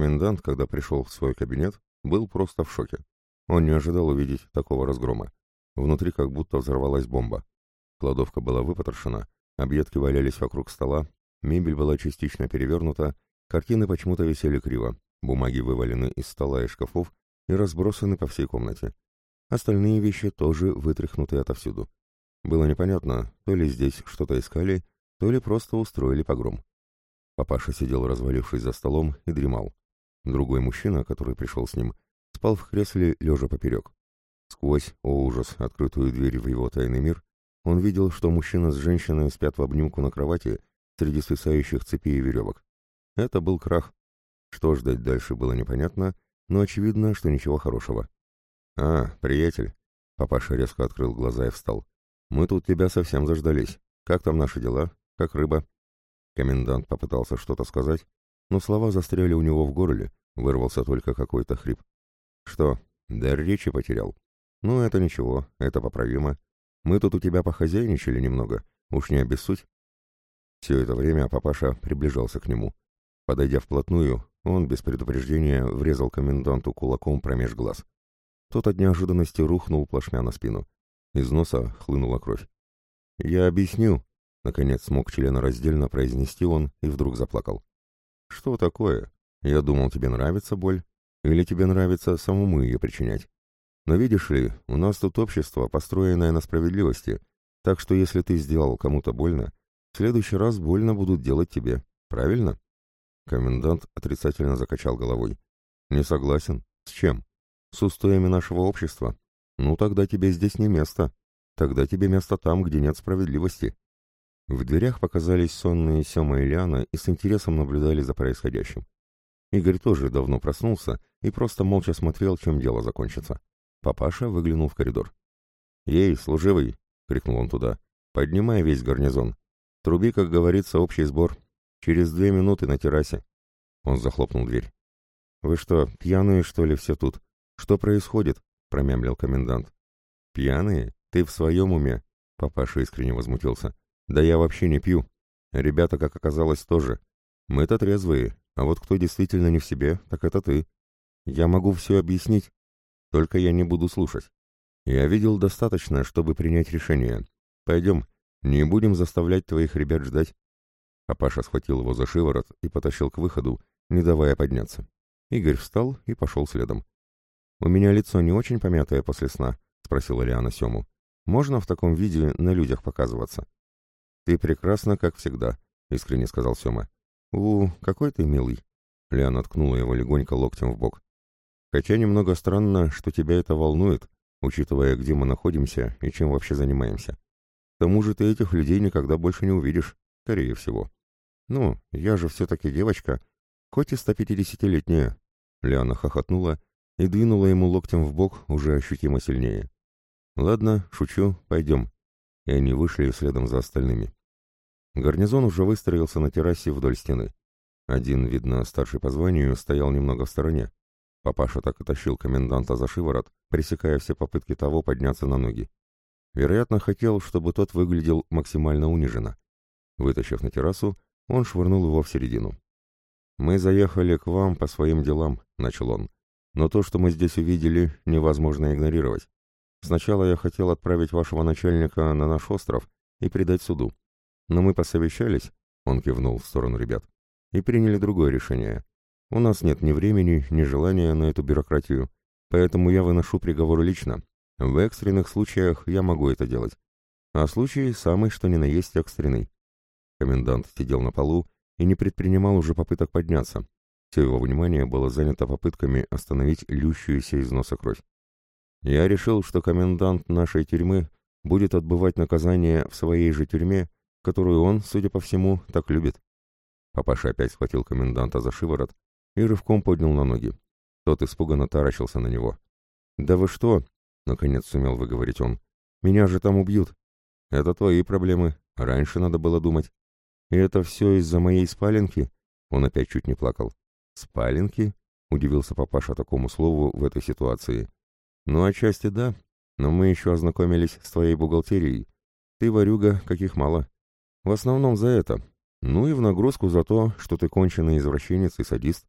Комендант, когда пришел в свой кабинет, был просто в шоке. Он не ожидал увидеть такого разгрома. Внутри как будто взорвалась бомба. Кладовка была выпотрошена, объедки валялись вокруг стола, мебель была частично перевернута, картины почему-то висели криво, бумаги вывалены из стола и шкафов и разбросаны по всей комнате. Остальные вещи тоже вытряхнуты отовсюду. Было непонятно, то ли здесь что-то искали, то ли просто устроили погром. Папаша сидел, развалившись за столом, и дремал. Другой мужчина, который пришел с ним, спал в кресле, лежа поперек. Сквозь, о ужас, открытую дверь в его тайный мир, он видел, что мужчина с женщиной спят в обнимку на кровати среди свисающих цепей и веревок. Это был крах. Что ждать дальше было непонятно, но очевидно, что ничего хорошего. «А, приятель!» Папаша резко открыл глаза и встал. «Мы тут тебя совсем заждались. Как там наши дела? Как рыба?» Комендант попытался что-то сказать, но слова застряли у него в горле, вырвался только какой-то хрип. «Что, дар речи потерял?» «Ну, это ничего, это поправимо. Мы тут у тебя похозяйничали немного, уж не обессудь». Все это время папаша приближался к нему. Подойдя вплотную, он без предупреждения врезал коменданту кулаком промеж глаз. Тот от неожиданности рухнул плашмя на спину. Из носа хлынула кровь. «Я объясню», — наконец смог членораздельно произнести он и вдруг заплакал. «Что такое? Я думал, тебе нравится боль, или тебе нравится самому ее причинять. Но видишь ли, у нас тут общество, построенное на справедливости, так что если ты сделал кому-то больно, в следующий раз больно будут делать тебе. Правильно?» Комендант отрицательно закачал головой. «Не согласен. С чем? С устоями нашего общества. Ну тогда тебе здесь не место. Тогда тебе место там, где нет справедливости». В дверях показались сонные Сема и Лиана и с интересом наблюдали за происходящим. Игорь тоже давно проснулся и просто молча смотрел, чем дело закончится. Папаша выглянул в коридор. «Ей, служивый!» — крикнул он туда. «Поднимай весь гарнизон. Труби, как говорится, общий сбор. Через две минуты на террасе». Он захлопнул дверь. «Вы что, пьяные, что ли, все тут? Что происходит?» — промямлил комендант. «Пьяные? Ты в своем уме?» — папаша искренне возмутился. «Да я вообще не пью. Ребята, как оказалось, тоже. Мы-то трезвые, а вот кто действительно не в себе, так это ты. Я могу все объяснить, только я не буду слушать. Я видел достаточно, чтобы принять решение. Пойдем, не будем заставлять твоих ребят ждать. Папаша схватил его за шиворот и потащил к выходу, не давая подняться. Игорь встал и пошел следом. «У меня лицо не очень помятое после сна?» — спросила Лиана Сему. «Можно в таком виде на людях показываться?» «Ты прекрасна, как всегда», — искренне сказал Сема. «У, какой ты милый!» Лиана ткнула его легонько локтем в бок. Хотя немного странно, что тебя это волнует, учитывая, где мы находимся и чем вообще занимаемся. К тому же ты этих людей никогда больше не увидишь, скорее всего. Ну, я же все-таки девочка, хоть и 150-летняя. Лиана хохотнула и двинула ему локтем в бок уже ощутимо сильнее. Ладно, шучу, пойдем. И они вышли следом за остальными. Гарнизон уже выстроился на террасе вдоль стены. Один, видно, старший по званию, стоял немного в стороне. Папаша так и тащил коменданта за шиворот, пресекая все попытки того подняться на ноги. Вероятно, хотел, чтобы тот выглядел максимально униженно. Вытащив на террасу, он швырнул его в середину. «Мы заехали к вам по своим делам», — начал он. «Но то, что мы здесь увидели, невозможно игнорировать. Сначала я хотел отправить вашего начальника на наш остров и предать суду. Но мы посовещались», — он кивнул в сторону ребят, — «и приняли другое решение. У нас нет ни времени, ни желания на эту бюрократию, поэтому я выношу приговор лично. В экстренных случаях я могу это делать. А случай самый что ни на есть экстренный. Комендант сидел на полу и не предпринимал уже попыток подняться. Все его внимание было занято попытками остановить лющуюся из носа кровь. Я решил, что комендант нашей тюрьмы будет отбывать наказание в своей же тюрьме, которую он, судя по всему, так любит. Папаша опять схватил коменданта за шиворот и рывком поднял на ноги. Тот испуганно таращился на него. «Да вы что?» — наконец сумел выговорить он. «Меня же там убьют!» «Это твои проблемы. Раньше надо было думать». «И это все из-за моей спаленки?» Он опять чуть не плакал. «Спаленки?» — удивился папаша такому слову в этой ситуации. «Ну, отчасти да, но мы еще ознакомились с твоей бухгалтерией. Ты, ворюга, каких мало. В основном за это. Ну и в нагрузку за то, что ты конченый извращенец и садист.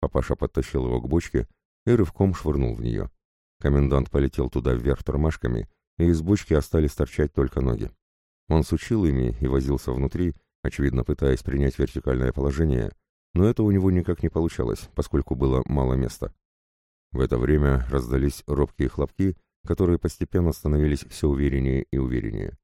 Папаша подтащил его к бочке и рывком швырнул в нее. Комендант полетел туда вверх тормашками, и из бочки остались торчать только ноги. Он сучил ими и возился внутри, очевидно пытаясь принять вертикальное положение, но это у него никак не получалось, поскольку было мало места. В это время раздались робкие хлопки, которые постепенно становились все увереннее и увереннее.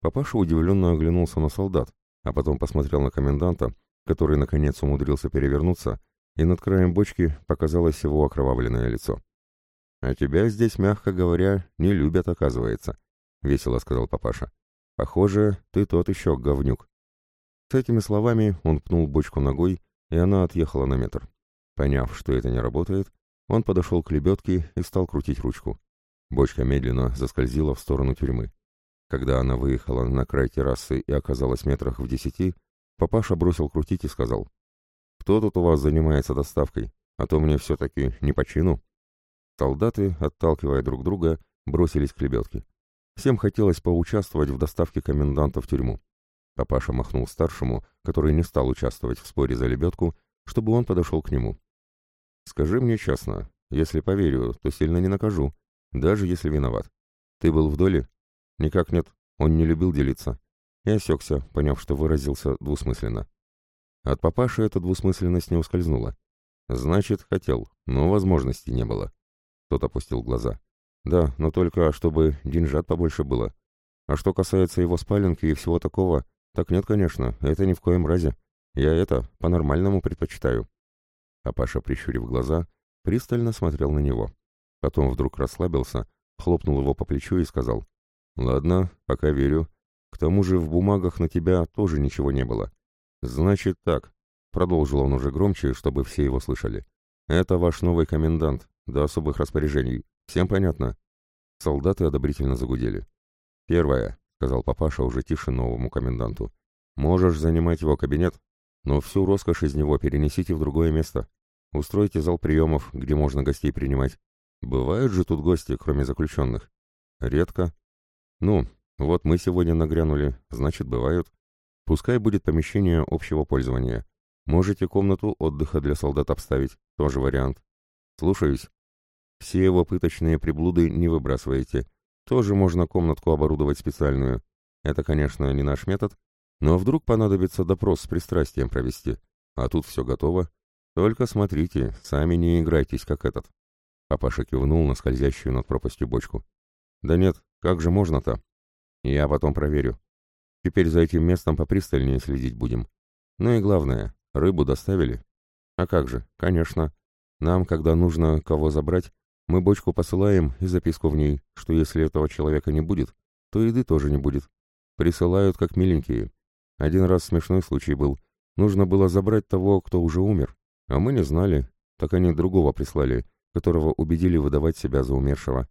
Папаша удивленно оглянулся на солдат, а потом посмотрел на коменданта, который наконец умудрился перевернуться, и над краем бочки показалось его окровавленное лицо. «А тебя здесь, мягко говоря, не любят, оказывается», — весело сказал папаша. «Похоже, ты тот еще говнюк». С этими словами он пнул бочку ногой, и она отъехала на метр. Поняв, что это не работает, он подошел к лебедке и стал крутить ручку. Бочка медленно заскользила в сторону тюрьмы. Когда она выехала на край террасы и оказалась метрах в десяти, папаша бросил крутить и сказал, «Кто тут у вас занимается доставкой? А то мне все-таки не по чину». Солдаты, отталкивая друг друга, бросились к лебедке. Всем хотелось поучаствовать в доставке коменданта в тюрьму. Папаша махнул старшему, который не стал участвовать в споре за лебедку, чтобы он подошел к нему. «Скажи мне честно, если поверю, то сильно не накажу, даже если виноват. Ты был в доле?» «Никак нет, он не любил делиться». И осекся, поняв, что выразился двусмысленно. От папаши эта двусмысленность не ускользнула. «Значит, хотел, но возможности не было». Тот опустил глаза. «Да, но только чтобы деньжат побольше было. А что касается его спаленки и всего такого, так нет, конечно, это ни в коем разе. Я это по-нормальному предпочитаю». А Паша, прищурив глаза, пристально смотрел на него. Потом вдруг расслабился, хлопнул его по плечу и сказал, «Ладно, пока верю. К тому же в бумагах на тебя тоже ничего не было. Значит так», — продолжил он уже громче, чтобы все его слышали. «Это ваш новый комендант, до особых распоряжений. Всем понятно?» Солдаты одобрительно загудели. «Первое», — сказал папаша уже тише новому коменданту. «Можешь занимать его кабинет, но всю роскошь из него перенесите в другое место. Устройте зал приемов, где можно гостей принимать. Бывают же тут гости, кроме заключенных? Редко. Ну, вот мы сегодня нагрянули, значит, бывают. Пускай будет помещение общего пользования. Можете комнату отдыха для солдат обставить, тоже вариант. Слушаюсь. Все его пыточные приблуды не выбрасываете. Тоже можно комнатку оборудовать специальную. Это, конечно, не наш метод, но вдруг понадобится допрос с пристрастием провести. А тут все готово. Только смотрите, сами не играйтесь, как этот. Папаша кивнул на скользящую над пропастью бочку. Да нет, как же можно-то? Я потом проверю. Теперь за этим местом попристальнее следить будем. Ну и главное, рыбу доставили? А как же, конечно. Нам, когда нужно кого забрать, мы бочку посылаем и записку в ней, что если этого человека не будет, то еды тоже не будет. Присылают как миленькие. Один раз смешной случай был. Нужно было забрать того, кто уже умер. А мы не знали. Так они другого прислали, которого убедили выдавать себя за умершего.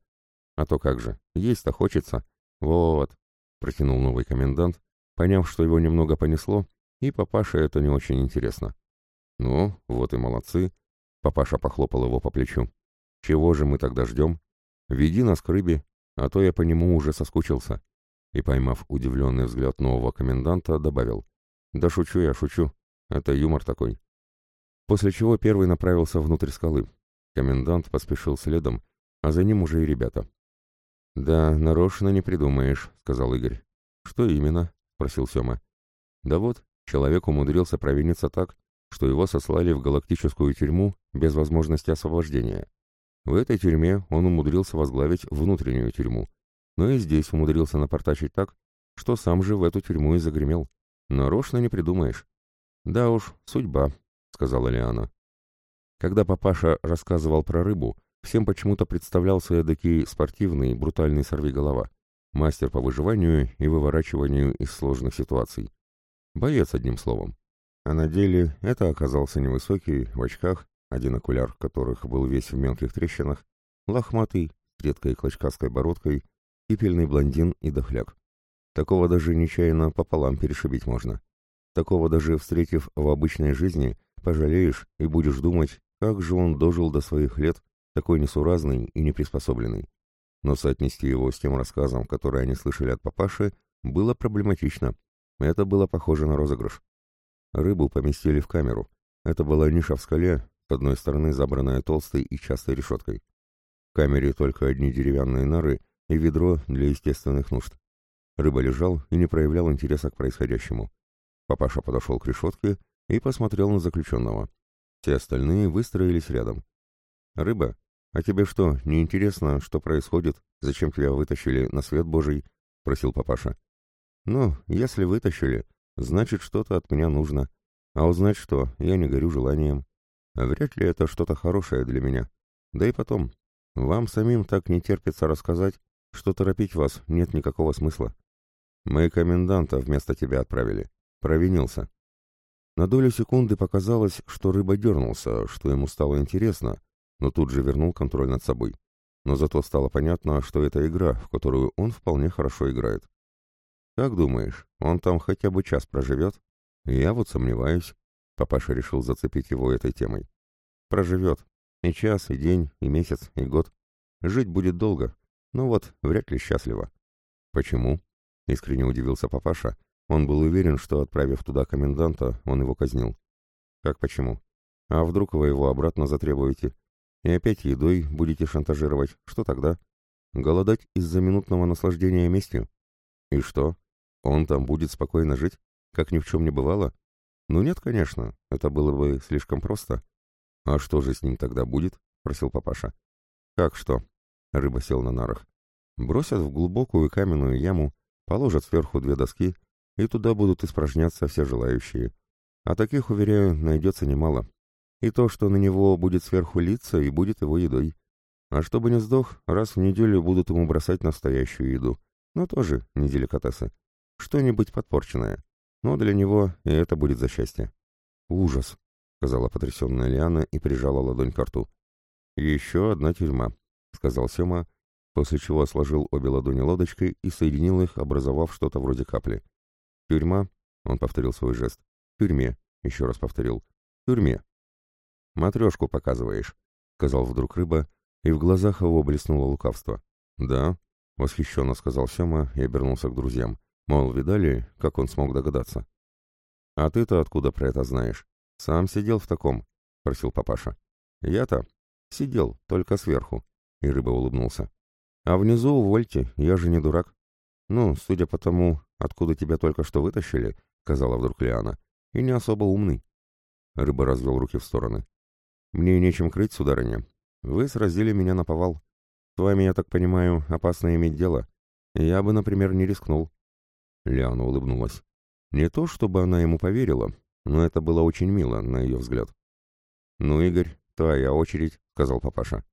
А то как же, есть-то хочется. Вот, протянул новый комендант, поняв, что его немного понесло, и папаше это не очень интересно. Ну, вот и молодцы. Папаша похлопал его по плечу. Чего же мы тогда ждем? Веди нас к рыбе, а то я по нему уже соскучился и, поймав удивленный взгляд нового коменданта, добавил. «Да шучу я, шучу. Это юмор такой». После чего первый направился внутрь скалы. Комендант поспешил следом, а за ним уже и ребята. «Да, нарочно не придумаешь», — сказал Игорь. «Что именно?» — спросил Сема. «Да вот, человек умудрился провиниться так, что его сослали в галактическую тюрьму без возможности освобождения. В этой тюрьме он умудрился возглавить внутреннюю тюрьму, но и здесь умудрился напортачить так, что сам же в эту тюрьму и загремел. Нарочно не придумаешь. «Да уж, судьба», — сказала Лиана. Когда папаша рассказывал про рыбу, всем почему-то представлялся эдакий спортивный, брутальный сорвиголова, мастер по выживанию и выворачиванию из сложных ситуаций. Боец, одним словом. А на деле это оказался невысокий, в очках, один окуляр которых был весь в мелких трещинах, лохматый, с редкой клочкастой бородкой Кипельный блондин и дохляк. Такого даже нечаянно пополам перешибить можно. Такого даже встретив в обычной жизни, пожалеешь и будешь думать, как же он дожил до своих лет, такой несуразный и неприспособленный. Но соотнести его с тем рассказом, который они слышали от папаши, было проблематично. Это было похоже на розыгрыш. Рыбу поместили в камеру. Это была ниша в скале, с одной стороны забранная толстой и частой решеткой. В камере только одни деревянные нары и ведро для естественных нужд. Рыба лежал и не проявлял интереса к происходящему. Папаша подошел к решетке и посмотрел на заключенного. Все остальные выстроились рядом. «Рыба, а тебе что, не интересно, что происходит? Зачем тебя вытащили на свет Божий?» — просил папаша. «Ну, если вытащили, значит, что-то от меня нужно. А узнать что, я не горю желанием. Вряд ли это что-то хорошее для меня. Да и потом, вам самим так не терпится рассказать, что торопить вас нет никакого смысла. Мы коменданта вместо тебя отправили. Провинился. На долю секунды показалось, что рыба дернулся, что ему стало интересно, но тут же вернул контроль над собой. Но зато стало понятно, что это игра, в которую он вполне хорошо играет. «Как думаешь, он там хотя бы час проживет?» «Я вот сомневаюсь». Папаша решил зацепить его этой темой. «Проживет. И час, и день, и месяц, и год. Жить будет долго, но вот вряд ли счастливо». «Почему?» — искренне удивился папаша, он был уверен, что, отправив туда коменданта, он его казнил. Как почему? А вдруг вы его обратно затребуете? И опять едой будете шантажировать? Что тогда? Голодать из-за минутного наслаждения местью? И что? Он там будет спокойно жить? Как ни в чем не бывало? Ну нет, конечно, это было бы слишком просто. А что же с ним тогда будет? Просил папаша. Как что? Рыба сел на нарах. Бросят в глубокую каменную яму, положат сверху две доски, и туда будут испражняться все желающие. А таких, уверяю, найдется немало. И то, что на него будет сверху литься, и будет его едой. А чтобы не сдох, раз в неделю будут ему бросать настоящую еду. Но тоже не деликатесы. Что-нибудь подпорченное. Но для него и это будет за счастье. «Ужас», — сказала потрясенная Лиана и прижала ладонь к рту. «Еще одна тюрьма», — сказал Сема, после чего сложил обе ладони лодочкой и соединил их, образовав что-то вроде капли. «Тюрьма?» — он повторил свой жест. «Тюрьме», — еще раз повторил. «Тюрьме». «Матрешку показываешь», — сказал вдруг рыба, и в глазах его блеснуло лукавство. «Да», — восхищенно сказал Сема и обернулся к друзьям. Мол, видали, как он смог догадаться? «А ты-то откуда про это знаешь? Сам сидел в таком?» — просил папаша. «Я-то сидел, только сверху», — и рыба улыбнулся. «А внизу увольте, я же не дурак. Ну, судя по тому, откуда тебя только что вытащили, — сказала вдруг Лиана, — и не особо умный. Рыба развел руки в стороны. Мне нечем крыть, сударыня. Вы сразили меня на повал. С вами, я так понимаю, опасно иметь дело. Я бы, например, не рискнул. Лиана улыбнулась. Не то, чтобы она ему поверила, но это было очень мило, на ее взгляд. «Ну, Игорь, твоя очередь», — сказал папаша.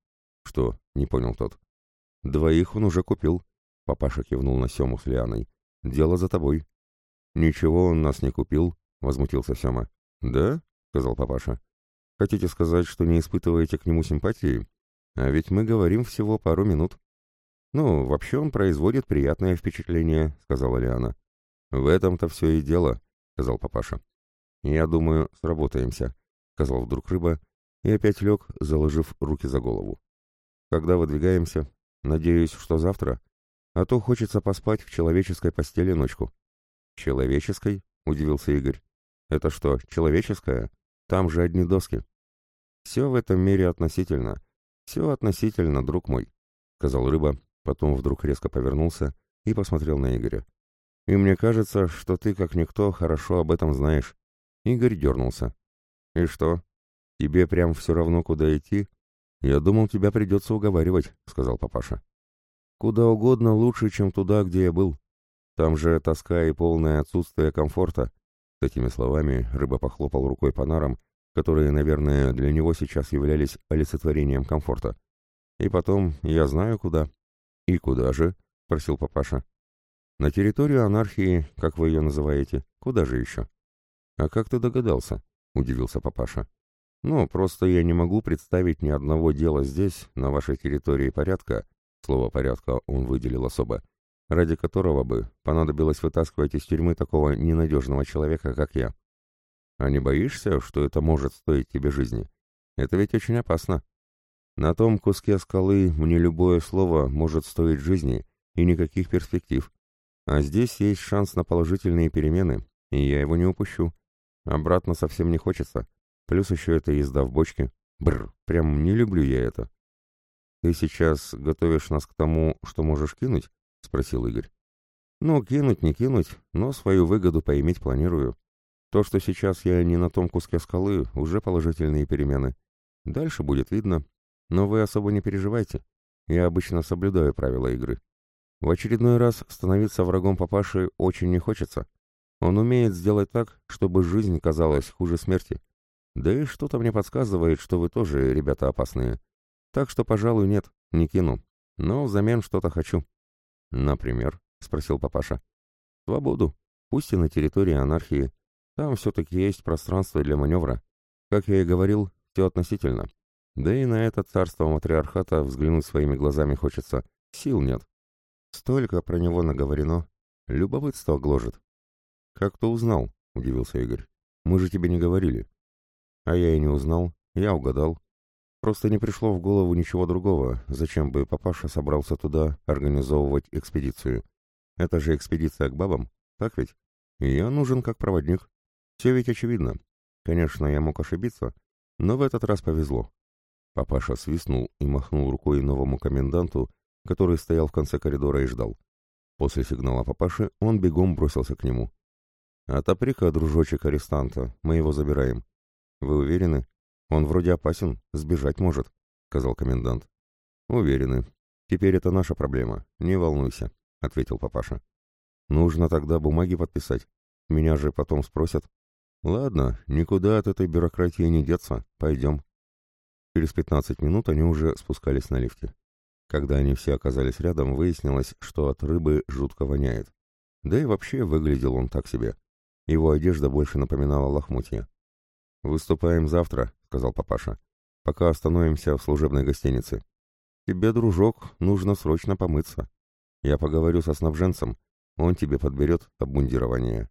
«Что?» — не понял тот. «Двоих он уже купил», — папаша кивнул на Сему с Лианой. Дело за тобой». «Ничего он нас не купил», — возмутился Сема. «Да?» — сказал папаша. «Хотите сказать, что не испытываете к нему симпатии? А ведь мы говорим всего пару минут». «Ну, вообще он производит приятное впечатление», — сказала Лиана. «В этом-то все и дело», — сказал папаша. «Я думаю, сработаемся», — сказал вдруг рыба и опять лег, заложив руки за голову. «Когда выдвигаемся? Надеюсь, что завтра?» А то хочется поспать в человеческой постели ночку. Человеческой? Удивился Игорь. Это что, человеческая? Там же одни доски. Все в этом мире относительно. Все относительно, друг мой, сказал рыба, потом вдруг резко повернулся и посмотрел на Игоря. И мне кажется, что ты, как никто, хорошо об этом знаешь. Игорь дернулся. И что? Тебе прям все равно, куда идти? Я думал, тебя придется уговаривать, сказал папаша. Куда угодно лучше, чем туда, где я был. Там же тоска и полное отсутствие комфорта. С этими словами рыба похлопал рукой по нарам, которые, наверное, для него сейчас являлись олицетворением комфорта. И потом, я знаю куда. И куда же? — просил папаша. На территорию анархии, как вы ее называете. Куда же еще? А как ты догадался? — удивился папаша. Ну, просто я не могу представить ни одного дела здесь, на вашей территории порядка, слово порядка он выделил особо, ради которого бы понадобилось вытаскивать из тюрьмы такого ненадежного человека, как я. А не боишься, что это может стоить тебе жизни? Это ведь очень опасно. На том куске скалы мне любое слово может стоить жизни и никаких перспектив. А здесь есть шанс на положительные перемены, и я его не упущу. Обратно совсем не хочется. Плюс еще это езда в бочке. Бррр, прям не люблю я это. Ты сейчас готовишь нас к тому, что можешь кинуть? Спросил Игорь. Ну, кинуть, не кинуть, но свою выгоду поиметь планирую. То, что сейчас я не на том куске скалы, уже положительные перемены. Дальше будет видно. Но вы особо не переживайте. Я обычно соблюдаю правила игры. В очередной раз становиться врагом папаши очень не хочется. Он умеет сделать так, чтобы жизнь казалась хуже смерти. Да и что-то мне подсказывает, что вы тоже ребята опасные. Так что, пожалуй, нет, не кину. Но взамен что-то хочу. Например, — спросил папаша. Свободу. Пусть и на территории анархии. Там все-таки есть пространство для маневра. Как я и говорил, все относительно. Да и на это царство матриархата взглянуть своими глазами хочется. Сил нет. Столько про него наговорено. Любопытство гложет. «Как то узнал?» — удивился Игорь. «Мы же тебе не говорили». «А я и не узнал. Я угадал. Просто не пришло в голову ничего другого. Зачем бы папаша собрался туда организовывать экспедицию? Это же экспедиция к бабам, так ведь? И я нужен как проводник. Все ведь очевидно. Конечно, я мог ошибиться, но в этот раз повезло. Папаша свистнул и махнул рукой новому коменданту, который стоял в конце коридора и ждал. После сигнала папаши он бегом бросился к нему. «Отопри-ка, дружочек арестанта, мы его забираем». «Вы уверены? Он вроде опасен, сбежать может», — сказал комендант. «Уверены. Теперь это наша проблема, не волнуйся», — ответил папаша. «Нужно тогда бумаги подписать. Меня же потом спросят». «Ладно, никуда от этой бюрократии не деться, пойдем». Через пятнадцать минут они уже спускались на лифте. Когда они все оказались рядом, выяснилось, что от рыбы жутко воняет. Да и вообще выглядел он так себе. Его одежда больше напоминала лохмотья. «Выступаем завтра», — сказал папаша, — «пока остановимся в служебной гостинице. Тебе, дружок, нужно срочно помыться. Я поговорю со снабженцем, он тебе подберет обмундирование».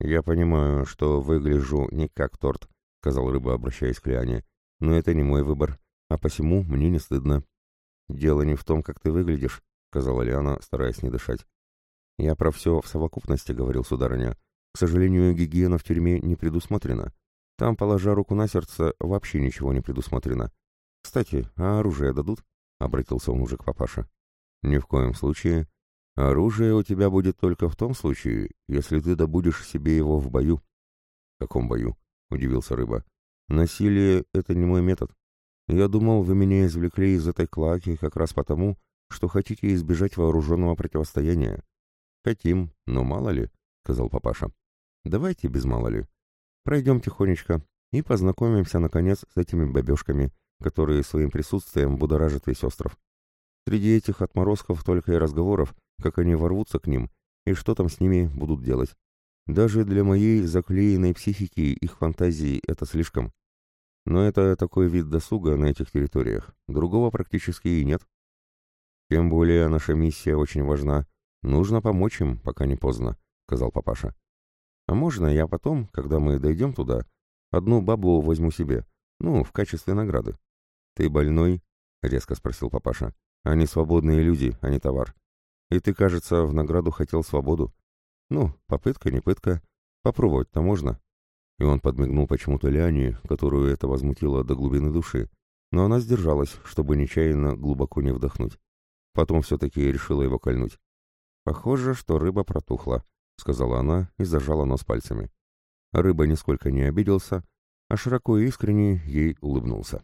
«Я понимаю, что выгляжу не как торт», — сказал рыба, обращаясь к Лиане, — «но это не мой выбор, а посему мне не стыдно». «Дело не в том, как ты выглядишь», — сказала Лиана, стараясь не дышать. «Я про все в совокупности говорил, сударыня. К сожалению, гигиена в тюрьме не предусмотрена. Там, положа руку на сердце, вообще ничего не предусмотрено. Кстати, а оружие дадут? Обратился он уже к папаше. Ни в коем случае. Оружие у тебя будет только в том случае, если ты добудешь себе его в бою. В каком бою? Удивился рыба. Насилие — это не мой метод. Я думал, вы меня извлекли из этой клаки как раз потому, что хотите избежать вооруженного противостояния. Хотим, но мало ли, — сказал папаша. Давайте без мало ли. Пройдем тихонечко и познакомимся, наконец, с этими бабешками, которые своим присутствием будоражат весь остров. Среди этих отморозков только и разговоров, как они ворвутся к ним, и что там с ними будут делать. Даже для моей заклеенной психики их фантазии это слишком. Но это такой вид досуга на этих территориях. Другого практически и нет. Тем более наша миссия очень важна. Нужно помочь им, пока не поздно, — сказал папаша. А можно я потом, когда мы дойдем туда, одну бабу возьму себе, ну, в качестве награды? Ты больной? — резко спросил папаша. Они свободные люди, а не товар. И ты, кажется, в награду хотел свободу. Ну, попытка, не пытка. Попробовать-то можно. И он подмигнул почему-то Лиане, которую это возмутило до глубины души, но она сдержалась, чтобы нечаянно глубоко не вдохнуть. Потом все-таки решила его кольнуть. Похоже, что рыба протухла. — сказала она и зажала нос пальцами. Рыба нисколько не обиделся, а широко и искренне ей улыбнулся.